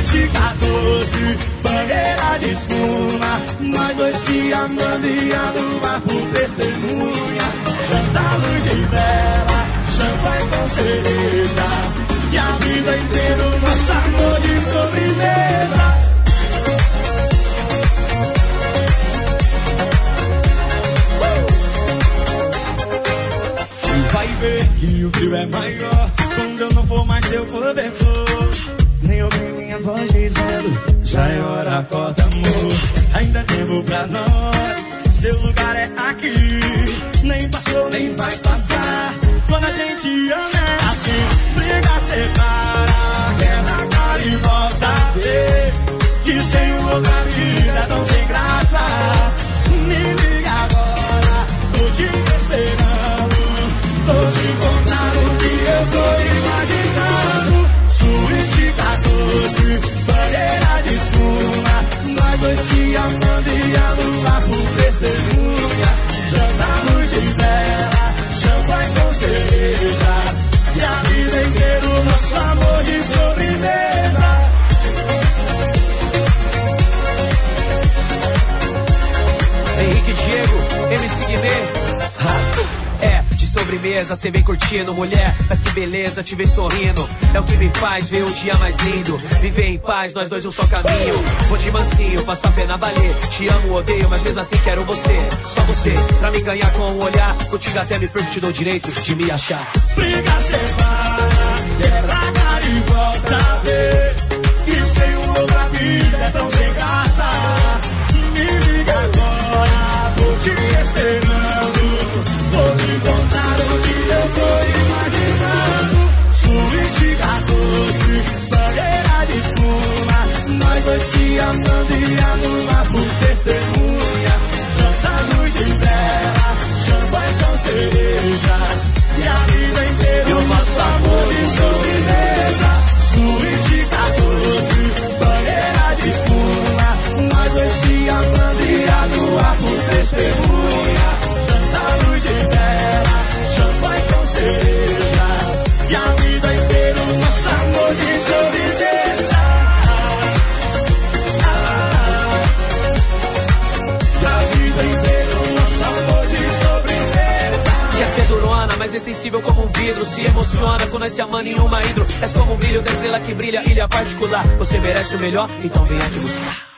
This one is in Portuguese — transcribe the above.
Suíte 14, banheira de espuma. Nós dois se amando e a lua por testemunha. Janta luz de vela, champanhe com cereja. E a vida inteira o nosso amor de sobremesa. Vai ver que o frio é maior quando eu não for mais seu cobertor. Nem minha Já é hora, acorda amor. Ainda tempo pra nós. Seu lugar é aqui. Nem passou, nem vai passar. Quando a gente ama é assim Briga, separa Quebra a cara e volta a ver Que sem outra vida é tão sem MC Guimê. É, de sobremesa, cê vem curtindo, mulher. Mas que beleza, te ver sorrindo. É o que me faz ver o dia mais lindo. Viver em paz, nós dois um só caminho. Vou de mansinho, faço a pena valer. Te amo, odeio, mas mesmo assim quero você. Só você, pra me ganhar com o olhar. Contigo até me perco, te dou direito de me achar. Briga, separa, quebra cara e volta a ver espuma Nós dois se amando e a lua por testemunha mas é sensível como um vidro. Se emociona quando nós se amando em uma hidro. És como o brilho da estrela que brilha, ilha particular. Você merece o melhor, então vem aqui buscar.